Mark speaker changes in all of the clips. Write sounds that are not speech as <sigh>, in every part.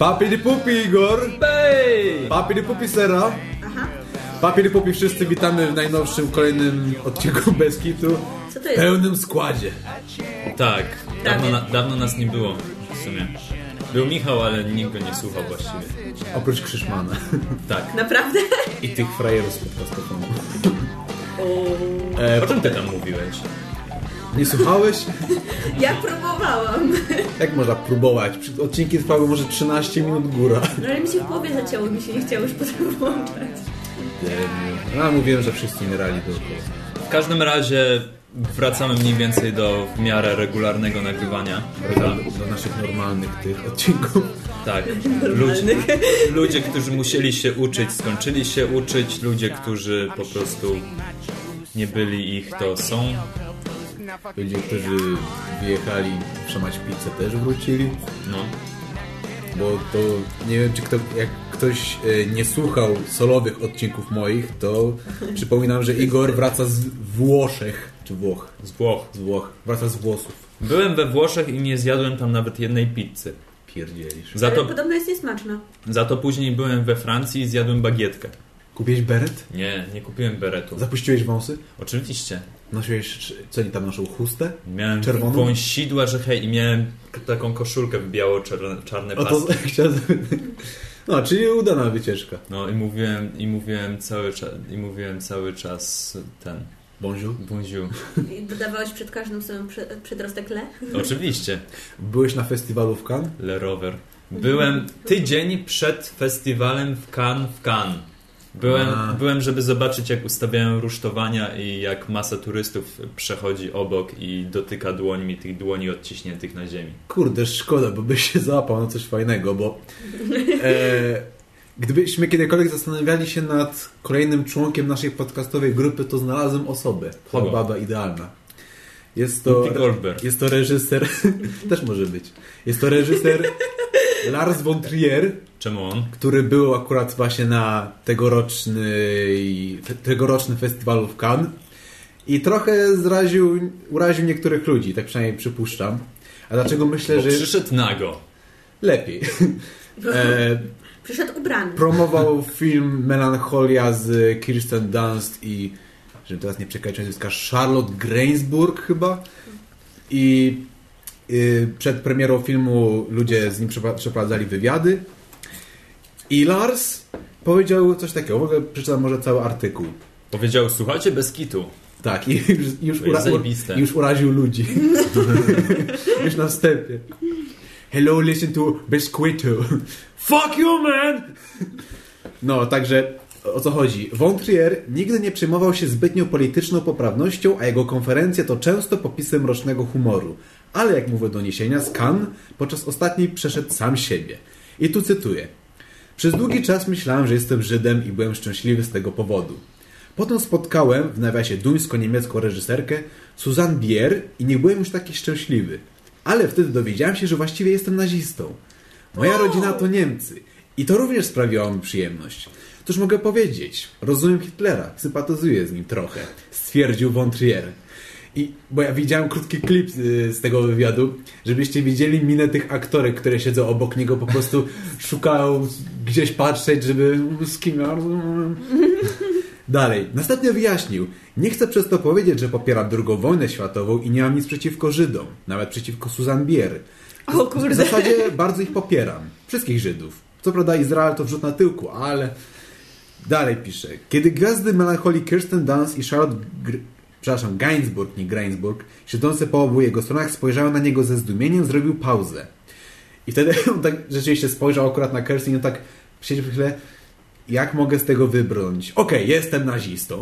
Speaker 1: Papi di pupi, Igor!
Speaker 2: Bej!
Speaker 1: Papi di pupi, Sera! Papi di pupi, wszyscy witamy w najnowszym, kolejnym odcinku <laughs> Bez Kitu.
Speaker 3: Co to
Speaker 1: W
Speaker 3: jest?
Speaker 1: pełnym składzie.
Speaker 2: Tak, dawno, na, dawno nas nie było w sumie. Był Michał, ale nikt go nie słuchał właściwie.
Speaker 1: Oprócz Krzyszmana. <laughs>
Speaker 2: Tak.
Speaker 3: Naprawdę?
Speaker 1: I tych frajerów z podcastofonu.
Speaker 2: O czym ty tam mówiłeś?
Speaker 1: Nie słuchałeś? <laughs>
Speaker 3: Ja próbowałam.
Speaker 1: Jak można próbować? Odcinki trwały może 13 minut góra.
Speaker 3: No ale mi się w głowie zacięło i mi się nie chciało już <laughs> potem włączać.
Speaker 1: No, a mówiłem, że wszyscy umierali dookoła.
Speaker 2: W każdym razie wracamy mniej więcej do w miarę regularnego nagrywania.
Speaker 1: do naszych normalnych tych odcinków.
Speaker 2: Tak. <laughs> Ludzie, ludzie, którzy musieli się uczyć, skończyli się uczyć. Ludzie, którzy po prostu nie byli ich, to są.
Speaker 1: Ludzie, którzy wyjechali przemać pizzę też wrócili.
Speaker 2: No.
Speaker 1: Bo to nie wiem, czy kto, jak ktoś e, nie słuchał solowych odcinków moich, to przypominam, że Igor wraca z Włoszech. Czy Włoch?
Speaker 2: Z Włoch.
Speaker 1: Z Włoch. Wraca z włosów.
Speaker 2: Byłem we Włoszech i nie zjadłem tam nawet jednej pizzy.
Speaker 1: Pierdzielisz.
Speaker 2: Za
Speaker 3: Ale
Speaker 2: to,
Speaker 3: podobno jest niesmaczna.
Speaker 2: za to później byłem we Francji i zjadłem bagietkę.
Speaker 1: Kupiłeś beret?
Speaker 2: Nie, nie kupiłem beretu.
Speaker 1: Zapuściłeś wąsy?
Speaker 2: Oczywiście.
Speaker 1: Nosiłeś, co oni tam noszą, chustę?
Speaker 2: Miałem
Speaker 1: Czerwoną?
Speaker 2: wąsidła, że hej, i miałem taką koszulkę w biało-czarne czarne
Speaker 1: O to
Speaker 2: paski. <laughs>
Speaker 1: chciałem... No, czyli udana wycieczka.
Speaker 2: No i mówiłem, i mówiłem cały czas, i mówiłem cały czas ten,
Speaker 1: Bonjour.
Speaker 2: bonjour.
Speaker 3: I dodawałeś przed każdym swoim prze- przedrostek le?
Speaker 2: Oczywiście,
Speaker 1: Byłeś na festiwalu w Cannes?
Speaker 2: Le Rover. Byłem tydzień przed festiwalem w Cannes w Cannes. Byłem,
Speaker 1: A.
Speaker 2: byłem, żeby zobaczyć, jak ustawiają rusztowania i jak masa turystów przechodzi obok i dotyka dłońmi tych dłoni odciśniętych na ziemi.
Speaker 1: Kurde, szkoda, bo byś się załapał na coś fajnego, bo e, gdybyśmy kiedykolwiek zastanawiali się nad kolejnym członkiem naszej podcastowej grupy, to znalazłem osobę.
Speaker 2: Kogo?
Speaker 1: Baba idealna. Jest to, jest to reżyser, <laughs> też może być, jest to reżyser Lars von Trier,
Speaker 2: Czemu on?
Speaker 1: który był akurat właśnie na tegoroczny, tegorocznym festiwalu w Cannes i trochę zraził, uraził niektórych ludzi, tak przynajmniej przypuszczam. A dlaczego myślę,
Speaker 2: Bo
Speaker 1: że
Speaker 2: przyszedł nago.
Speaker 1: lepiej? <laughs> E,
Speaker 3: Przyszedł ubrany.
Speaker 1: promował film Melancholia z Kirsten Dunst i żebym teraz nie przekraczał nazwiska Charlotte Gainsbourg chyba i przed premierą filmu ludzie z nim przeprowadzali wywiady i Lars powiedział coś takiego, w ogóle przeczytam może cały artykuł.
Speaker 2: Powiedział, słuchajcie, bez kitu.
Speaker 1: Tak, i już, już, ura- już uraził ludzi. <laughs> już na wstępie. Hello, listen to Besquito. Fuck you, man! No, także o co chodzi? Von Trier nigdy nie przejmował się zbytnią polityczną poprawnością, a jego konferencje to często popisy mrocznego humoru. Ale jak mówią doniesienia Cannes, podczas ostatniej przeszedł sam siebie. I tu cytuję. Przez długi czas myślałem, że jestem Żydem i byłem szczęśliwy z tego powodu. Potem spotkałem w nawiasie duńsko-niemiecką reżyserkę Suzanne Bier i nie byłem już taki szczęśliwy. Ale wtedy dowiedziałem się, że właściwie jestem nazistą. Moja rodzina to Niemcy i to również sprawiło mi przyjemność. Cóż mogę powiedzieć? Rozumiem Hitlera, sympatyzuję z nim trochę, stwierdził von Trier. I, bo ja widziałem krótki klip y, z tego wywiadu, żebyście widzieli minę tych aktorek, które siedzą obok niego, po prostu <laughs> szukają gdzieś patrzeć, żeby z kim. Dalej, następnie wyjaśnił, nie chcę przez to powiedzieć, że popieram II wojnę światową i nie mam nic przeciwko Żydom, nawet przeciwko Susan Bier.
Speaker 3: O kurde.
Speaker 1: W zasadzie bardzo ich popieram. Wszystkich Żydów. Co prawda Izrael to wrzut na tyłku, ale... Dalej pisze. Kiedy gwiazdy melancholii Kirsten Dunst i Charlotte... Gr... Przepraszam, Gainsbourg, nie Gainsbourg, siedzące po obu jego stronach spojrzały na niego ze zdumieniem, zrobił pauzę. I wtedy <laughs> on tak rzeczywiście spojrzał akurat na Kirsten i on tak siedział chwilę jak mogę z tego wybrnąć? Okej, jestem nazistą.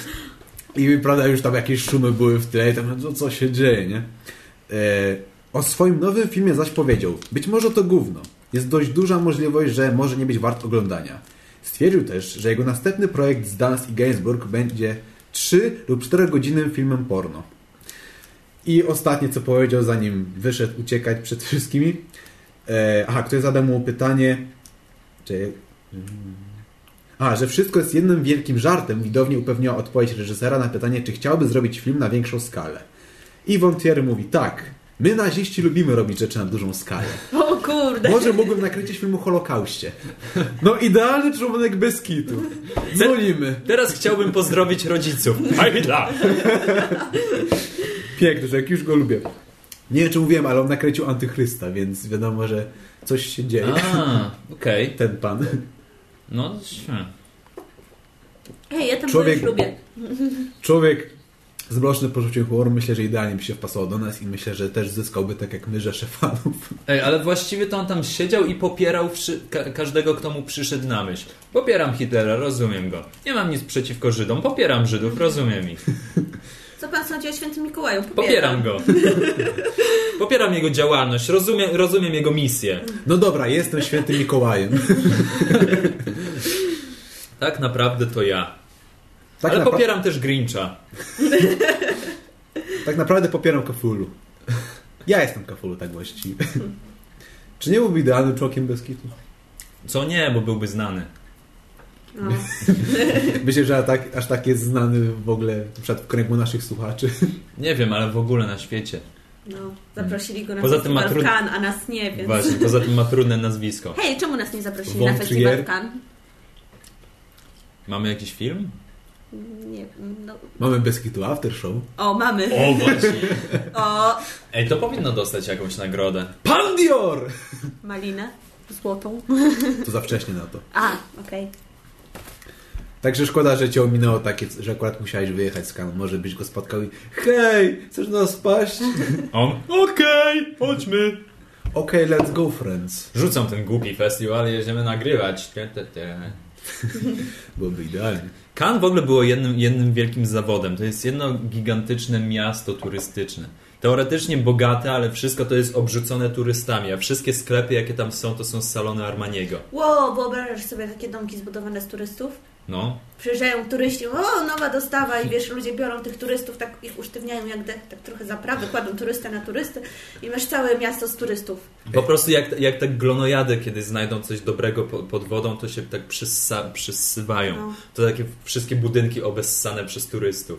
Speaker 1: <laughs> I prawda, już tam jakieś szumy były w tle i tam, no co się dzieje, nie? E, o swoim nowym filmie zaś powiedział, być może to gówno. Jest dość duża możliwość, że może nie być wart oglądania. Stwierdził też, że jego następny projekt z Dunst i Gainsbourg będzie 3 lub 4 godzinnym filmem porno. I ostatnie, co powiedział, zanim wyszedł uciekać przed wszystkimi. E, aha, ktoś zadał mu pytanie, czy a, że wszystko jest jednym wielkim żartem, widownie upewniła odpowiedź reżysera na pytanie, czy chciałby zrobić film na większą skalę. I Von Trier mówi, tak, my naziści lubimy robić rzeczy na dużą skalę. <laughs>
Speaker 3: Kurde.
Speaker 1: Może mógłbym nakręcić film o Holokauście. No idealny członek bez kitu. Dzwonimy.
Speaker 2: Teraz chciałbym pozdrowić rodziców. <laughs> Hitler!
Speaker 1: Piękny, że jak już go lubię. Nie wiem, czy mówiłem, ale on nakręcił Antychrysta, więc wiadomo, że coś się dzieje.
Speaker 2: A, okej.
Speaker 1: Ten pan.
Speaker 2: No.
Speaker 3: Hej, ja tam
Speaker 1: Człowiek-
Speaker 3: Człowiek... lubię.
Speaker 1: Człowiek z mrocznym poczuciem humoru myślę, że idealnie by się wpasował do nas i myślę, że też zyskałby tak jak my rzeszę fanów.
Speaker 2: Ej, ale właściwie to on tam siedział i popierał wszy- ka każdego, kto mu przyszedł na myśl. Popieram Hitlera, rozumiem go. Nie mam nic przeciwko Żydom, popieram Żydów, rozumiem ich.
Speaker 3: Co pan sądzi o świętym Mikołaju?
Speaker 2: Popieram go. <laughs> Popieram jego działalność, rozumiem, rozumiem jego misję.
Speaker 1: No dobra, jestem świętym Mikołajem.
Speaker 2: Tak naprawdę to ja.
Speaker 1: Tak,
Speaker 2: ale popieram też Grincha. <laughs>
Speaker 1: tak naprawdę popieram Kafulu. Ja jestem Kafulu, tak właściwie. Czy nie byłby idealnym człowiekiem bez kitu?
Speaker 2: Co nie, bo byłby znany.
Speaker 3: No. <laughs>
Speaker 1: Myślę, że tak, aż tak jest znany w ogóle na przykład w kręgu naszych słuchaczy.
Speaker 2: Nie wiem, ale w ogóle na świecie.
Speaker 3: no, zaprosili go na
Speaker 2: Poza tym ma
Speaker 3: festiwal
Speaker 2: trud-
Speaker 3: Cannes, a nas nie, więc...
Speaker 2: Właśnie, poza tym ma trudne nazwisko.
Speaker 3: Hej, czemu nas nie zaprosili
Speaker 1: Von
Speaker 3: na festiwal
Speaker 1: Trier?
Speaker 3: Cannes?
Speaker 2: Mamy jakiś film?
Speaker 3: Nie, no...
Speaker 1: Mamy bez kitu after show.
Speaker 3: O, mamy.
Speaker 2: O, właśnie. <laughs>
Speaker 3: O,
Speaker 2: Ej, to powinno dostać jakąś nagrodę.
Speaker 1: Pan Dior!
Speaker 3: malinę złotą.
Speaker 1: To za wcześnie na to.
Speaker 3: A, okej.
Speaker 1: Także szkoda, że cię ominęło takie, że akurat musiałeś wyjechać z Kanu. Może byś go spotkał i hej, chcesz na nas paść?
Speaker 2: On, okej, chodźmy.
Speaker 1: Okej, let's go friends.
Speaker 2: Rzucam ten głupi festiwal i jedziemy nagrywać. <laughs>
Speaker 1: Byłoby idealnie.
Speaker 2: Cannes w ogóle było jednym, jednym wielkim zawodem. To jest jedno gigantyczne miasto turystyczne. Teoretycznie bogate, ale wszystko to jest obrzucone turystami, a wszystkie sklepy, jakie tam są, to są salony Armaniego.
Speaker 3: Wow, wyobrażasz sobie takie domki zbudowane z turystów?
Speaker 2: No.
Speaker 3: Przyjeżdżają turyści, o, nowa dostawa i <laughs> wiesz, ludzie biorą tych turystów, tak ich usztywniają jak dech, tak trochę zaprawy, kładą turystę na turystę i masz całe miasto z turystów.
Speaker 2: Po prostu jak, jak tak glonojady, kiedy znajdą coś dobrego po- pod wodą, to się tak przyssa, przyssywają.
Speaker 3: No.
Speaker 2: To takie wszystkie budynki obessane przez turystów.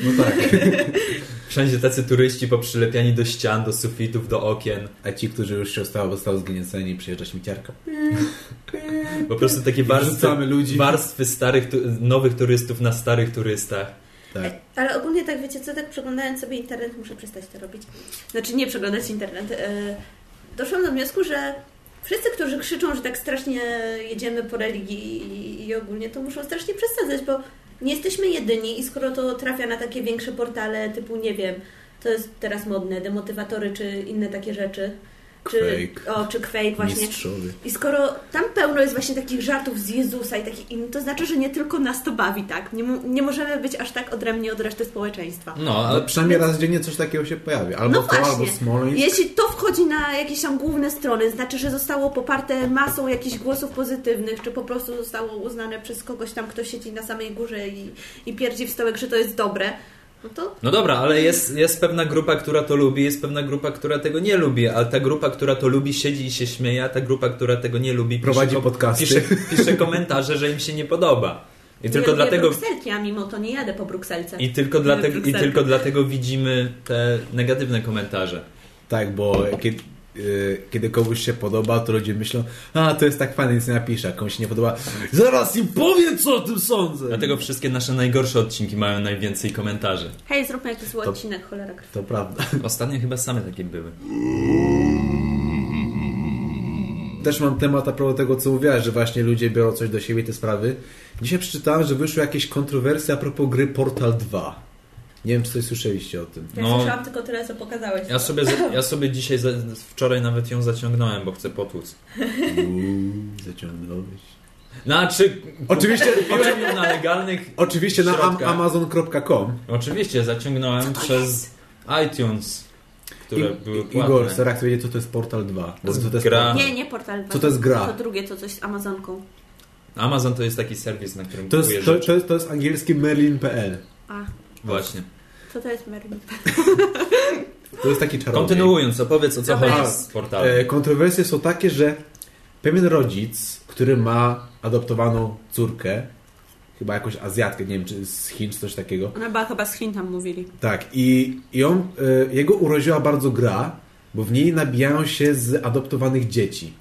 Speaker 1: No tak. <laughs>
Speaker 2: Wszędzie tacy turyści poprzylepiani do ścian, do sufitów, do okien.
Speaker 1: A ci, którzy już się zostało, zostało zgnieceni, przyjeżdża śmieciarka. <laughs>
Speaker 2: Po prostu takie warstwy,
Speaker 1: ludzi.
Speaker 2: warstwy starych, nowych turystów na starych turystach.
Speaker 1: Tak.
Speaker 3: Ale ogólnie tak, wiecie co, tak przeglądając sobie internet, muszę przestać to robić. Znaczy nie przeglądać internet. e, Doszłam do wniosku, że wszyscy, którzy krzyczą, że tak strasznie jedziemy po religii i, i ogólnie, to muszą strasznie przesadzać, bo nie jesteśmy jedyni i skoro to trafia na takie większe portale typu, nie wiem, to jest teraz modne, demotywatory czy inne takie rzeczy. Czy,
Speaker 1: Quake.
Speaker 3: o, czy Quake właśnie.
Speaker 1: Mistrzowie.
Speaker 3: I skoro tam pełno jest właśnie takich żartów z Jezusa i takich innych, to znaczy, że nie tylko nas to bawi, tak? Nie, nie możemy być aż tak odrębni od reszty społeczeństwa.
Speaker 2: No,
Speaker 1: Ale przynajmniej raz dziennie coś takiego się pojawia. Albo
Speaker 3: No
Speaker 1: to, albo
Speaker 3: właśnie.
Speaker 1: Smoleńsk.
Speaker 3: Jeśli to wchodzi na jakieś tam główne strony, znaczy, że zostało poparte masą jakichś głosów pozytywnych, czy po prostu zostało uznane przez kogoś tam, kto siedzi na samej górze i, i pierdzi w stołek, że to jest dobre, no to
Speaker 2: No dobra, ale jest, jest pewna grupa, która to lubi, jest pewna grupa, która tego nie lubi, ale ta grupa, która to lubi, siedzi i się śmieje, a ta grupa, która tego nie lubi,
Speaker 1: Prowadzi
Speaker 2: pisze,
Speaker 1: podcasty.
Speaker 2: Pisze, pisze komentarze, że im się nie podoba. I
Speaker 3: nie
Speaker 2: tylko dlatego
Speaker 3: Brukselki, a mimo to nie jadę po Brukselce.
Speaker 2: i tylko, dlatego, i tylko dlatego widzimy te negatywne komentarze.
Speaker 1: Tak, bo kiedy, kiedy komuś się podoba, to ludzie myślą, a to jest tak fajne, nic nie napisze. A komuś się nie podoba, zaraz im powiem, co o tym sądzę.
Speaker 2: Dlatego wszystkie nasze najgorsze odcinki mają najwięcej komentarzy.
Speaker 3: Hej, zróbmy jakiś zły
Speaker 1: To-
Speaker 3: odcinek, cholera krwi.
Speaker 1: To prawda.
Speaker 2: Ostatnio chyba same takie były.
Speaker 1: Też mam temat a propos tego, co mówiłaś, że właśnie ludzie biorą coś do siebie, te sprawy. Dzisiaj przeczytałem, że wyszły jakieś kontrowersje a propos gry Portal 2. Nie wiem, czy coś słyszeliście o tym.
Speaker 3: Ja
Speaker 2: No.
Speaker 3: słyszałam tylko tyle, co pokazałeś.
Speaker 2: Ja sobie, ja sobie dzisiaj, za, wczoraj nawet ją zaciągnąłem, bo chcę potłuc.
Speaker 1: Uuu, zaciągnąłeś.
Speaker 2: Znaczy,
Speaker 1: Oczywiście,
Speaker 2: kupiłem ją na legalnych
Speaker 1: Oczywiście na am amazon.com.
Speaker 2: Oczywiście, zaciągnąłem przez iTunes, które
Speaker 1: I-
Speaker 2: były
Speaker 1: I-
Speaker 2: płatne.
Speaker 1: Igor, Sara chce wiedzieć, co to jest Portal 2. Bo
Speaker 2: To jest
Speaker 1: co to jest
Speaker 2: gra.
Speaker 1: Portal-
Speaker 3: Nie, nie portal.
Speaker 1: Co to jest gra?
Speaker 3: To drugie, to coś z Amazonką.
Speaker 2: Amazon to jest taki serwis, na którym
Speaker 1: To
Speaker 2: kupuję
Speaker 1: jest, to, to, jest, to jest angielski Merlin.pl.
Speaker 3: A,
Speaker 2: Właśnie.
Speaker 3: co to jest Merlin?
Speaker 1: To jest taki czarodziej.
Speaker 2: Kontynuując, opowiedz o co
Speaker 3: Dobra.
Speaker 2: chodzi z portalem.
Speaker 1: E, kontrowersje są takie, że pewien rodzic, który ma adoptowaną córkę, chyba jakąś Azjatkę, nie wiem, czy z Chin, czy coś takiego.
Speaker 3: Ona była chyba z Chin tam mówili.
Speaker 1: Tak, i, i on, e, jego urodziła bardzo gra, bo w niej nabijają się z adoptowanych dzieci.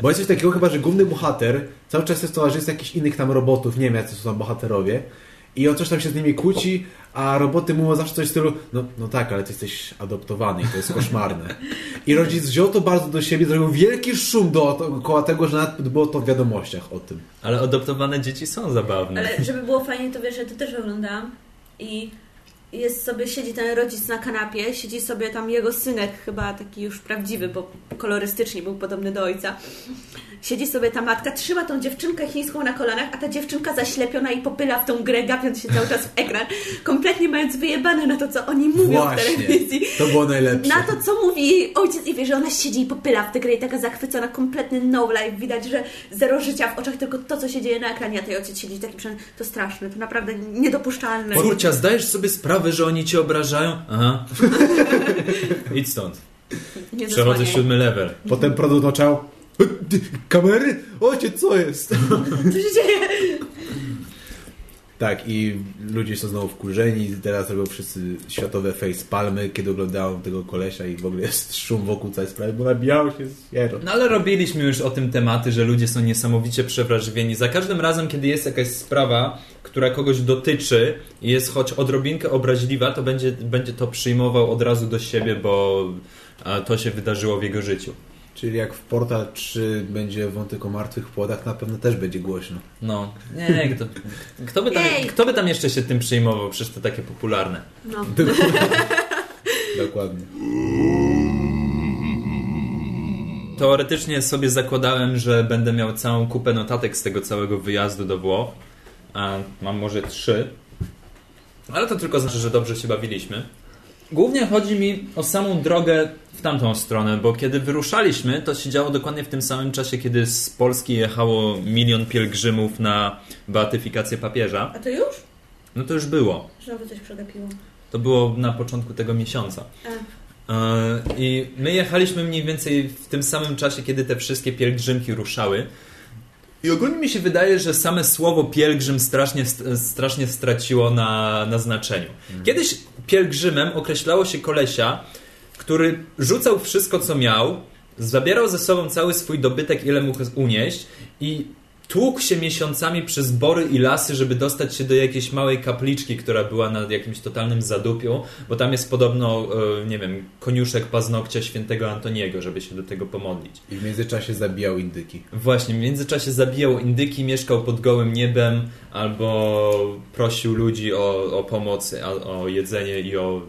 Speaker 1: Bo jest coś takiego chyba, że główny bohater cały czas jest towarzystwem jakichś innych tam robotów, nie wiem jacy są tam bohaterowie i on coś tam się z nimi kłóci, a roboty mówią zawsze coś w stylu no, no tak, ale ty jesteś adoptowany i to jest koszmarne. I rodzic wziął to bardzo do siebie, zrobił wielki szum dookoła tego, że nawet było to w wiadomościach o tym.
Speaker 2: Ale adoptowane dzieci są zabawne.
Speaker 3: Ale żeby było fajnie, to wiesz, że to też oglądałam i jest sobie, siedzi ten rodzic na kanapie, siedzi sobie tam jego synek, chyba taki już prawdziwy, bo kolorystycznie był podobny do ojca. Siedzi sobie ta matka, trzyma tą dziewczynkę chińską na kolanach, a ta dziewczynka zaślepiona i popyla w tą grę, gapiąc się cały czas w ekran, kompletnie mając wyjebane na to, co oni mówią
Speaker 1: Właśnie,
Speaker 3: w telewizji.
Speaker 1: to było najlepsze.
Speaker 3: Na to, co mówi ojciec i wie, że ona siedzi i popyla w tę grę i taka zachwycona, kompletny no life, widać, że zero życia w oczach, tylko to, co się dzieje na ekranie, a tej ojciec siedzi taki przynajmniej, to straszne, to naprawdę niedopuszczalne.
Speaker 2: Kurcia, zdajesz sobie sprawę, że oni cię obrażają? Aha. <laughs> Idź stąd.
Speaker 3: Nie
Speaker 2: Przechodzę siódmy level.
Speaker 1: Potem produkt oczał kamery? Ojciec, co jest? <laughs>
Speaker 3: Co się dzieje?
Speaker 1: Tak, i ludzie są znowu wkurzeni. Teraz robią wszyscy światowe face palmy, kiedy oglądają tego kolesia i w ogóle jest szum wokół całej sprawy, bo nabijało się z Jero.
Speaker 2: No ale robiliśmy już o tym tematy, że ludzie są niesamowicie przewrażliwieni. Za każdym razem, kiedy jest jakaś sprawa, która kogoś dotyczy i jest choć odrobinkę obraźliwa, to będzie, będzie to przyjmował od razu do siebie, bo a, to się wydarzyło w jego życiu.
Speaker 1: Czyli jak w Portal 3 będzie wątek o martwych płodach, na pewno też będzie głośno.
Speaker 2: No, nie, kto, kto, by tam,
Speaker 3: Jej.
Speaker 2: kto by tam jeszcze się tym przyjmował? Przecież to takie popularne.
Speaker 3: No. <laughs>
Speaker 1: Dokładnie.
Speaker 2: Teoretycznie sobie zakładałem, że będę miał całą kupę notatek z tego całego wyjazdu do Włoch. A mam może trzy. Ale to tylko znaczy, że dobrze się bawiliśmy. Głównie chodzi mi o samą drogę tamtą stronę, bo kiedy wyruszaliśmy, to się działo dokładnie w tym samym czasie, kiedy z Polski jechało milion pielgrzymów na beatyfikację papieża.
Speaker 3: A to już?
Speaker 2: No to już było.
Speaker 3: Znowu coś przegapiło.
Speaker 2: To było na początku tego miesiąca.
Speaker 3: A.
Speaker 2: E, I my jechaliśmy mniej więcej w tym samym czasie, kiedy te wszystkie pielgrzymki ruszały. I ogólnie mi się wydaje, że same słowo pielgrzym strasznie, strasznie straciło na, na znaczeniu. Kiedyś pielgrzymem określało się kolesia, który rzucał wszystko, co miał, zabierał ze sobą cały swój dobytek, ile mógł unieść i tłukł się miesiącami przez bory i lasy, żeby dostać się do jakiejś małej kapliczki, która była na jakimś totalnym zadupiu, bo tam jest podobno, e, nie wiem, koniuszek paznokcia świętego Antoniego, żeby się do tego pomodlić.
Speaker 1: I w międzyczasie zabijał indyki.
Speaker 2: Właśnie, w międzyczasie zabijał indyki, mieszkał pod gołym niebem albo prosił ludzi o, o pomoc, o, o jedzenie i o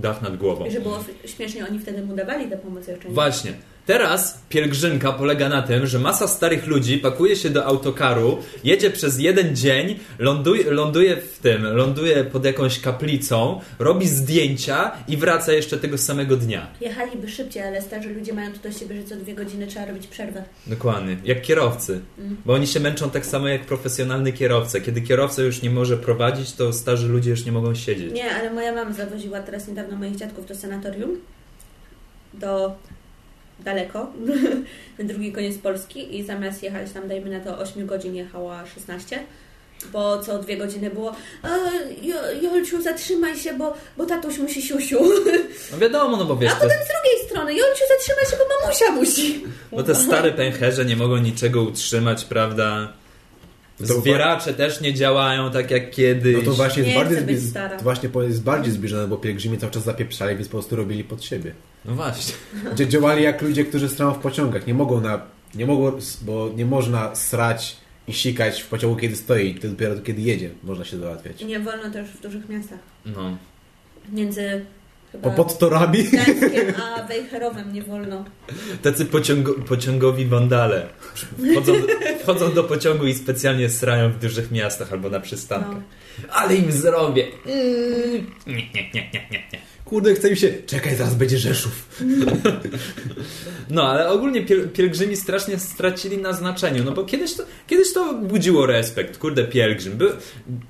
Speaker 2: dach nad głową.
Speaker 3: I że było śmiesznie, oni wtedy mu dawali tę pomoc jeszcze. nie?
Speaker 2: Właśnie. Teraz pielgrzymka polega na tym, że masa starych ludzi pakuje się do autokaru, jedzie przez jeden dzień, ląduje, ląduje w tym, ląduje pod jakąś kaplicą, robi zdjęcia i wraca jeszcze tego samego dnia.
Speaker 3: Jechaliby szybciej, ale starzy ludzie mają to do siebie, że co dwie godziny trzeba robić przerwę.
Speaker 2: Dokładnie. Jak kierowcy.
Speaker 3: Mm.
Speaker 2: Bo oni się męczą tak samo jak profesjonalny kierowca. Kiedy kierowca już nie może prowadzić, to starzy ludzie już nie mogą siedzieć.
Speaker 3: Nie, ale moja mama zawoziła teraz niedawno moich dziadków do sanatorium. Do daleko, <laughs> na drugi koniec Polski i zamiast jechać tam, dajmy na to 8 godzin, jechała 16. Bo co dwie godziny było "E, Jo- Jolciu, zatrzymaj się, bo, bo tatuś musi siusiu.
Speaker 2: No wiadomo, no bo wiesz,
Speaker 3: A potem z drugiej strony, Jolciu, zatrzymaj się, bo mamusia musi.
Speaker 2: bo te stare pęcherze nie mogą niczego utrzymać, prawda? Zbieracze też nie działają tak jak kiedyś.
Speaker 1: No to właśnie jest bardziej, zbi- to właśnie jest bardziej zbliżone, bo pielgrzymi cały czas zapieprzali, więc po prostu robili pod siebie.
Speaker 2: No właśnie.
Speaker 1: Gdzie działali jak ludzie, którzy strają w pociągach. Nie mogą na... Nie mogą, bo nie można srać i sikać w pociągu, kiedy stoi. To dopiero kiedy jedzie można się załatwiać.
Speaker 3: Nie wolno też w dużych miastach.
Speaker 2: No.
Speaker 3: Między chyba
Speaker 1: Po pod torami.
Speaker 3: Gdańskiem a Wejherowem nie wolno.
Speaker 2: Tacy pociągo, pociągowi wandale. Wchodzą, wchodzą do pociągu i specjalnie srają w dużych miastach albo na przystankach.
Speaker 3: No.
Speaker 2: Ale im zrobię. Mm. Nie, nie, nie, nie, nie.
Speaker 1: Kurde, chce mi się... Czekaj, zaraz będzie Rzeszów.
Speaker 2: No, ale ogólnie piel pielgrzymi strasznie stracili na znaczeniu, no bo kiedyś to, kiedyś to budziło respekt, kurde pielgrzym. By,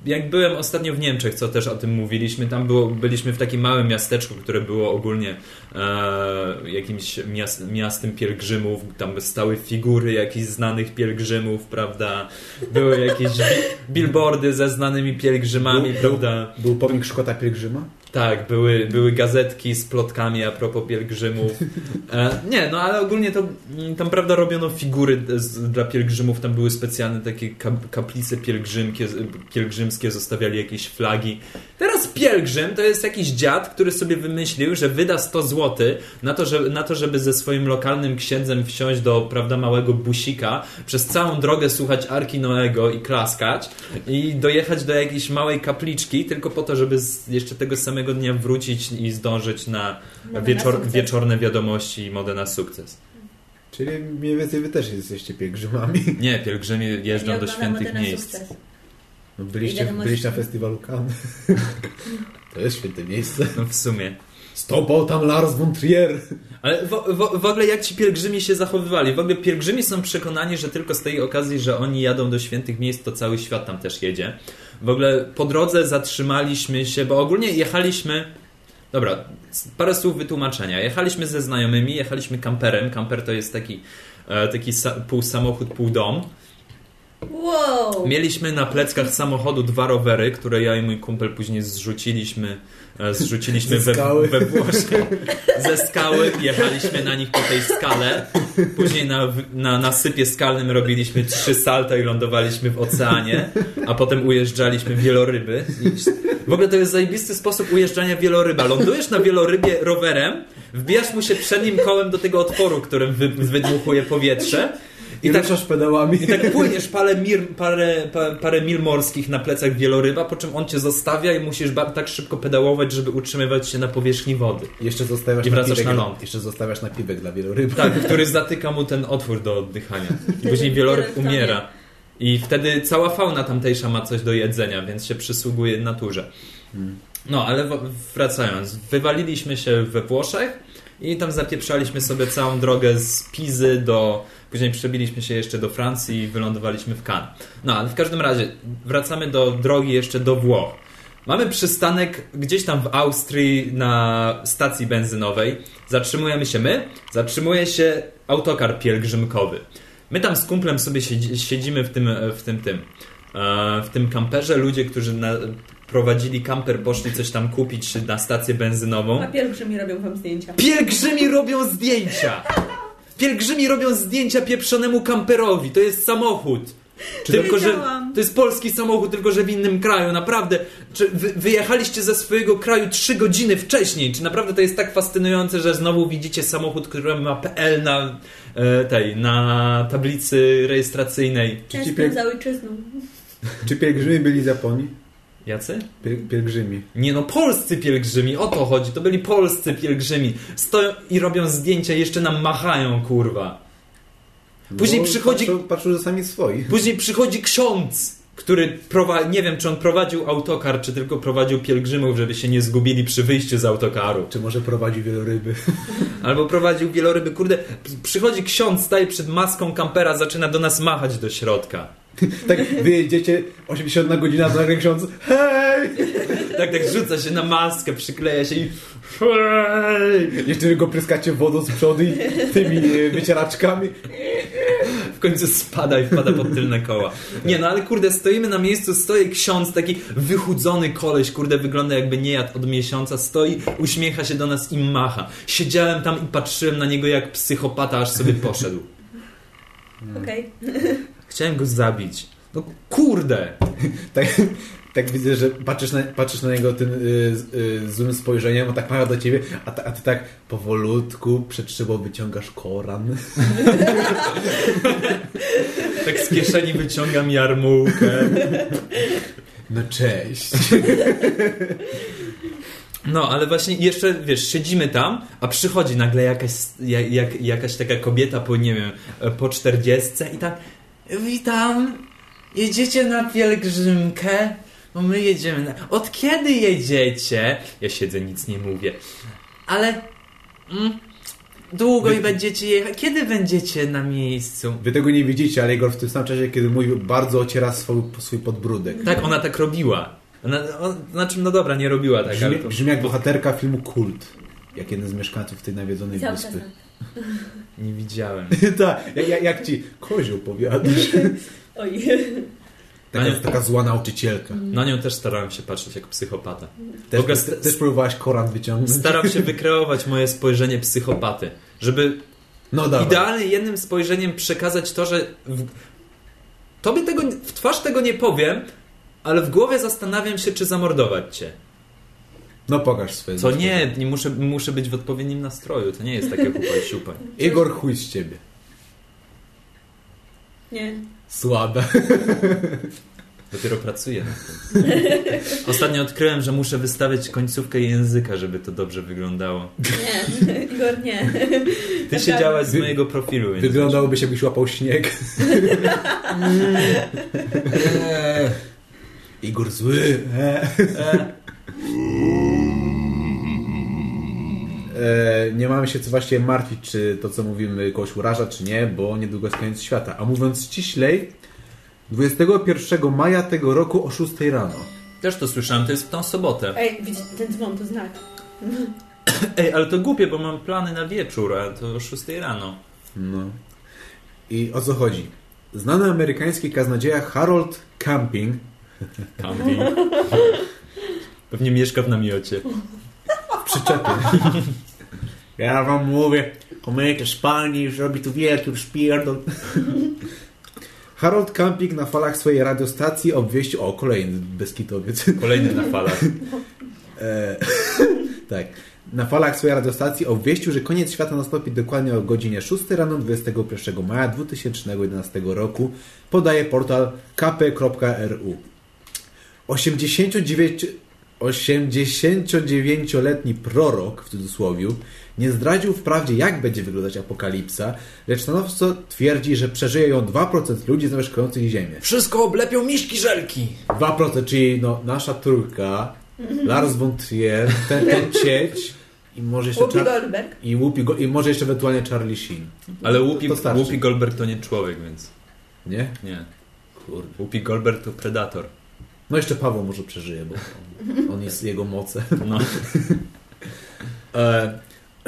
Speaker 2: jak byłem ostatnio w Niemczech, co też o tym mówiliśmy, tam było, byliśmy w takim małym miasteczku, które było ogólnie e, jakimś miast, miastem pielgrzymów, tam stały figury jakichś znanych pielgrzymów, prawda, były jakieś bi billboardy ze znanymi pielgrzymami,
Speaker 1: Był-
Speaker 2: prawda.
Speaker 1: Był pomnik Szkota Pielgrzyma?
Speaker 2: Tak, były, były gazetki z plotkami a propos pielgrzymów. E, nie, no ale ogólnie to mm, tam prawda robiono figury z, dla pielgrzymów, tam były specjalne takie kap, kaplice pielgrzymkie, pielgrzymskie, zostawiali jakieś flagi. Teraz pielgrzym to jest jakiś dziad, który sobie wymyślił, że wyda 100 zł na to, że, na to żeby ze swoim lokalnym księdzem wsiąść do prawda małego busika, przez całą drogę słuchać Arki Noego i klaskać i dojechać do jakiejś małej kapliczki tylko po to, żeby z, jeszcze tego samego dnia wrócić i zdążyć na
Speaker 3: Modę na
Speaker 2: wieczor,
Speaker 3: sukces.
Speaker 2: wieczorne wiadomości i modę na sukces.
Speaker 1: Czyli mniej więcej wy też jesteście pielgrzymami. <laughs>
Speaker 2: Nie, pielgrzymi jeżdżą
Speaker 3: Nie
Speaker 2: do świętych
Speaker 3: na
Speaker 2: miejsc.
Speaker 1: No byliście, byliście na festiwalu Cannes. <laughs> To jest święte miejsce.
Speaker 2: No w sumie.
Speaker 1: Stopał tam Lars von Trier.
Speaker 2: Ale w, w, w ogóle jak ci pielgrzymi się zachowywali? W ogóle pielgrzymi są przekonani, że tylko z tej okazji, że oni jadą do świętych miejsc, to cały świat tam też jedzie. W ogóle po drodze zatrzymaliśmy się, bo ogólnie jechaliśmy... Dobra, parę słów wytłumaczenia. Jechaliśmy ze znajomymi, jechaliśmy kamperem. Kamper to jest taki, e, taki sa, pół samochód, pół dom.
Speaker 3: Wow!
Speaker 2: Mieliśmy na pleckach samochodu dwa rowery, które ja i mój kumpel później zrzuciliśmy, zrzuciliśmy
Speaker 1: Ze
Speaker 2: we,
Speaker 1: skały.
Speaker 2: we Włoszech. Ze skały, jechaliśmy na nich po tej skale. Później na, na nasypie skalnym robiliśmy trzy salta i lądowaliśmy w oceanie, a potem ujeżdżaliśmy wieloryby. W ogóle to jest zajebisty sposób ujeżdżania wieloryba. Lądujesz na wielorybie rowerem, wbijasz mu się przednim kołem do tego otworu, którym wy, wydmuchuje powietrze
Speaker 1: I tak ruszasz pedałami.
Speaker 2: i tak <laughs> płyniesz parę, mir, parę, pa- parę mil morskich na plecach wieloryba, po czym on cię zostawia i musisz tak szybko pedałować, żeby utrzymywać się na powierzchni wody.
Speaker 1: Jeszcze zostawiasz
Speaker 2: I wracasz
Speaker 1: napiwek,
Speaker 2: na ląd.
Speaker 1: Jeszcze zostawiasz napiwek dla wieloryb.
Speaker 2: Tak, <laughs> który zatyka mu ten otwór do oddychania. I później wieloryb umiera. I wtedy cała fauna tamtejsza ma coś do jedzenia, więc się przysługuje naturze. No, ale wracając. Wywaliliśmy się we Włoszech i tam zapieprzaliśmy sobie całą drogę z Pizy do... Później przebiliśmy się jeszcze do Francji i wylądowaliśmy w Cannes. No, ale w każdym razie wracamy do drogi jeszcze do Włoch. Mamy przystanek gdzieś tam w Austrii na stacji benzynowej. Zatrzymujemy się my, zatrzymuje się autokar pielgrzymkowy. My tam z kumplem sobie siedzi, siedzimy w tym, w tym, tym, e, w tym kamperze. Ludzie, którzy na, prowadzili kamper, poszli coś tam kupić na stację benzynową.
Speaker 3: A pielgrzymi robią wam zdjęcia.
Speaker 2: Pielgrzymi robią zdjęcia! Pielgrzymi robią zdjęcia pieprzonemu kamperowi. To jest samochód. Tylko, że to jest polski samochód, tylko że w innym kraju. Naprawdę. Czy wy, wyjechaliście ze swojego kraju trzy godziny wcześniej? Czy naprawdę to jest tak fascynujące, że znowu widzicie samochód, który ma PL na e, tej, na tablicy rejestracyjnej?
Speaker 3: Tęsknię
Speaker 1: piel-
Speaker 3: za ojczyzną.
Speaker 1: Czy pielgrzymi byli z Japonii?
Speaker 2: Jacy?
Speaker 1: Piel- pielgrzymi.
Speaker 2: Nie no, polscy pielgrzymi, o to chodzi. To byli polscy pielgrzymi. Stoją i robią zdjęcia, jeszcze nam machają, kurwa. Później
Speaker 1: Bo
Speaker 2: przychodzi-
Speaker 1: Patrzą, patrzą, że sami swoi. <laughs>
Speaker 2: Później przychodzi ksiądz, który prowadzi, nie wiem, czy on prowadził autokar, czy tylko prowadził pielgrzymów, żeby się nie zgubili przy wyjściu z autokaru.
Speaker 1: Czy może prowadzi wieloryby? <laughs>
Speaker 2: Albo prowadził wieloryby. Kurde, przychodzi ksiądz, staje przed maską kampera, zaczyna do nas machać do środka.
Speaker 1: Tak wyjedziecie 80 na godzinę, a nagle ksiądz hej!
Speaker 2: Tak, tak rzuca się na maskę, przykleja się i hej!
Speaker 1: Jeszcze go pryskacie wodą z przodu i tymi e, wycieraczkami.
Speaker 2: w końcu spada i wpada pod tylne koła. Nie, no ale kurde, stoimy na miejscu, stoi ksiądz, taki wychudzony koleś, kurde, wygląda jakby nie jadł od miesiąca, stoi, uśmiecha się do nas i macha. Siedziałem tam i patrzyłem na niego jak psychopata, aż sobie poszedł.
Speaker 3: Okej.
Speaker 2: Chciałem go zabić. No kurde! <laughs>
Speaker 1: Tak, tak widzę, że patrzysz na, patrzysz na niego tym y, z- y, złym spojrzeniem, on tak macha do ciebie, a, ta, a ty tak powolutku przed szybą wyciągasz koran. <laughs>
Speaker 2: Tak z kieszeni wyciągam jarmułkę. <laughs>
Speaker 1: No cześć.
Speaker 2: No, ale właśnie jeszcze, wiesz, siedzimy tam, a przychodzi nagle jakaś, jak, jak, jakaś taka kobieta po, nie wiem, po czterdziestce i tak Witam, jedziecie na pielgrzymkę? Bo my jedziemy na... Od kiedy jedziecie? Ja siedzę, nic nie mówię. Ale... Mm, długo i będziecie jechać. Kiedy będziecie na miejscu?
Speaker 1: Wy tego nie widzicie, ale Igor w tym samym czasie, kiedy mówił, bardzo ociera swój, swój podbródek.
Speaker 2: Tak, ona tak robiła. Ona, on, znaczy, no dobra, nie robiła tak, ale
Speaker 1: Brzmi,
Speaker 2: to
Speaker 1: brzmi jak bohaterka filmu Kult. Jak jeden z mieszkańców tej nawiedzonej wyspy. <laughs>
Speaker 2: nie widziałem. <laughs>
Speaker 1: tak, jak, jak, ci kozioł powiadasz. <laughs>
Speaker 3: Oj.
Speaker 1: Taka,
Speaker 2: Ale-
Speaker 1: taka zła nauczycielka.
Speaker 2: Na nią też starałem się patrzeć jak psychopata.
Speaker 1: Też,
Speaker 2: ogóle
Speaker 1: te, też próbowałaś Koran wyciągnąć?
Speaker 2: Staram się wykreować moje spojrzenie psychopaty, żeby
Speaker 1: No dawaj.
Speaker 2: idealnie jednym spojrzeniem przekazać to, że w... tobie tego, w twarz tego nie powiem, ale w głowie zastanawiam się, czy zamordować cię.
Speaker 1: No pokaż swoje.
Speaker 2: Co nie, nie muszę, muszę być w odpowiednim nastroju. To nie jest takie <laughs> hupaj siupaj.
Speaker 1: Igor chuj z ciebie.
Speaker 3: Nie.
Speaker 1: Słabe. <laughs>
Speaker 2: Dopiero pracuję nad tym. <laughs> Ostatnio odkryłem, że muszę wystawiać końcówkę języka, żeby to dobrze wyglądało.
Speaker 3: Nie. Igor, nie.
Speaker 2: Ty siedziałaś z mojego profilu, więc...
Speaker 1: Wyglądałoby się, jakbyś łapał śnieg. Igor zły. E, nie mamy się co właściwie martwić, czy to, co mówimy, kogoś uraża, czy nie, bo niedługo jest koniec świata. A mówiąc ściślej, 21 maja tego roku o 6 rano.
Speaker 2: Też to słyszałem, to jest w tą sobotę.
Speaker 3: Ej, widzisz, ten dzwon to znak. <clears throat>
Speaker 2: Ej, ale to głupie, bo mam plany na wieczór, a to o 6 rano.
Speaker 1: No. I o co chodzi? Znany amerykański kaznodzieja Harold Camping
Speaker 2: Camping. <laughs> Pewnie mieszka w namiocie.
Speaker 1: w przyczepie. <laughs> Ja wam mówię, umyjcie spalni, już robi tu wielki szpierdol. <laughs> Harold Camping na falach swojej radiostacji obwieścił... O, kolejny Beskitowiec.
Speaker 2: Kolejny na falach. <laughs>
Speaker 1: E, <laughs> tak. Na falach swojej radiostacji obwieścił, że koniec świata nastąpi dokładnie o godzinie 6 rano 21 maja 2011 roku. Podaje portal kp.ru. 89, 89-letni prorok, w cudzysłowie, nie zdradził wprawdzie jak będzie wyglądać apokalipsa, lecz stanowczo twierdzi, że przeżyje ją 2% ludzi zamieszkujących Ziemię.
Speaker 2: Wszystko oblepią miśki żelki.
Speaker 1: 2%, czyli no, nasza trójka, Lars von Trier, ten, ten <laughs> cieć i może jeszcze
Speaker 3: Whoopi
Speaker 1: Char-
Speaker 3: Goldberg.
Speaker 1: i, Whoopi Go- i może jeszcze ewentualnie Charlie Sheen.
Speaker 2: Ale Whoopi,
Speaker 1: To starczy.
Speaker 2: Whoopi Goldberg to nie człowiek, więc
Speaker 1: Nie?
Speaker 2: nie. Kurde. Whoopi Goldberg to predator.
Speaker 1: No jeszcze Paweł może przeżyje, bo on, on jest jego moce.
Speaker 2: No. <laughs>
Speaker 1: E,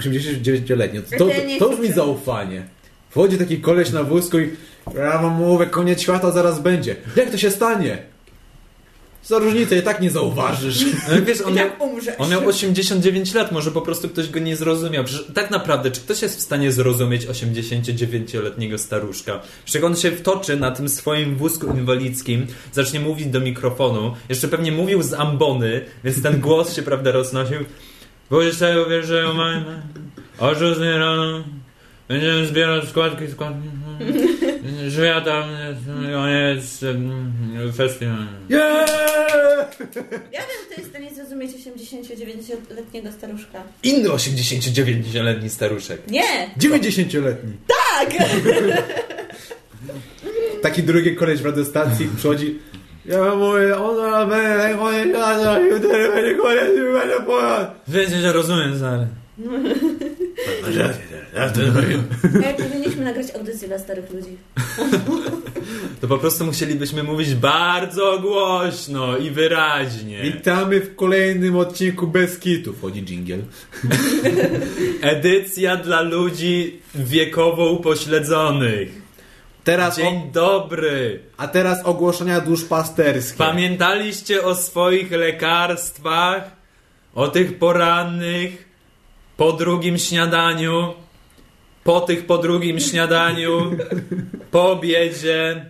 Speaker 1: 89-letni. To, to, to brzmi
Speaker 3: przeżyć.
Speaker 1: zaufanie. Wchodzi taki koleś na wózku i ja wam mówię, koniec świata zaraz będzie. Jak to się stanie? Za różnicę i tak nie zauważysz. <laughs>
Speaker 2: Ale wiesz, on <laughs> miał, on miał 89 lat, może po prostu ktoś go nie zrozumiał. Przecież tak naprawdę, czy ktoś jest w stanie zrozumieć 89-letniego staruszka? Przecież on się wtoczy na tym swoim wózku inwalidzkim, zacznie mówić do mikrofonu, jeszcze pewnie mówił z ambony, więc ten głos się, prawda, roznosił. Bo jeszcze uwierzyłem, o 6 rano będziemy zbierać składki, składki. Tam, jest mm, festiwal.
Speaker 1: Yeah!
Speaker 3: Ja wiem, kto jest w stanie zrozumieć 89-letniego staruszka.
Speaker 2: Inny 89-letni staruszek.
Speaker 3: Nie!
Speaker 1: 90-letni.
Speaker 3: Tak! <laughs>
Speaker 1: Taki drugi koleś w radiostacji przychodzi. Ja mówię, ona będzie koniec świata, jutro będzie koniec będę pojechał.
Speaker 2: Wiecie, że rozumiem, Zary.
Speaker 3: Ej, powinniśmy nagrać audycję dla starych ludzi.
Speaker 2: To po prostu musielibyśmy mówić bardzo głośno i wyraźnie.
Speaker 1: Witamy w kolejnym odcinku Bez Kitu. Wchodzi dżingiel.
Speaker 2: Edycja dla ludzi wiekowo upośledzonych.
Speaker 1: Teraz o,
Speaker 2: Dzień dobry.
Speaker 1: a teraz ogłoszenia duszpasterskie.
Speaker 2: Pamiętaliście o swoich lekarstwach? O tych porannych? Po drugim śniadaniu? Po tych po drugim śniadaniu? <laughs> Po obiedzie?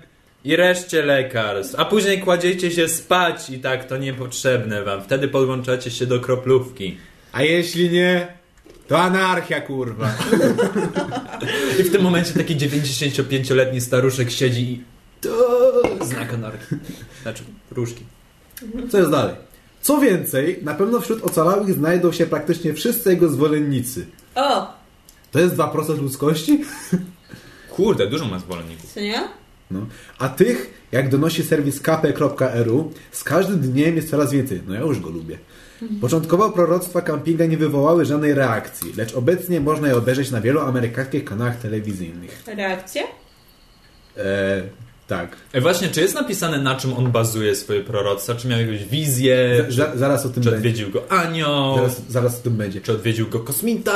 Speaker 2: I reszcie lekarstw. A później kładziecie się spać i tak to niepotrzebne wam. Wtedy podłączacie się do kroplówki.
Speaker 1: A jeśli nie, to anarchia, kurwa.
Speaker 2: I w tym momencie taki 95-letni staruszek siedzi i to znak anarchii. Znaczy, różki.
Speaker 1: Co jest dalej? Co więcej, na pewno wśród ocalałych znajdą się praktycznie wszyscy jego zwolennicy.
Speaker 3: O!
Speaker 1: To jest 2% ludzkości?
Speaker 2: Kurde, dużo ma zwolenników.
Speaker 3: Co nie?
Speaker 1: No. A tych, jak donosi serwis kp.ru, z każdym dniem jest coraz więcej. No ja już go lubię. Początkowo proroctwa Campinga nie wywołały żadnej reakcji, lecz obecnie można je obejrzeć na wielu amerykańskich kanałach telewizyjnych.
Speaker 3: Reakcja?
Speaker 1: E, tak.
Speaker 2: Ej, właśnie, czy jest napisane na czym on bazuje swoje proroctwa? Czy miał jakąś wizję?
Speaker 1: Za, za, zaraz o tym
Speaker 2: Czy
Speaker 1: będzie.
Speaker 2: odwiedził go anioł?
Speaker 1: Zaraz, zaraz o tym będzie.
Speaker 2: Czy odwiedził go kosmita?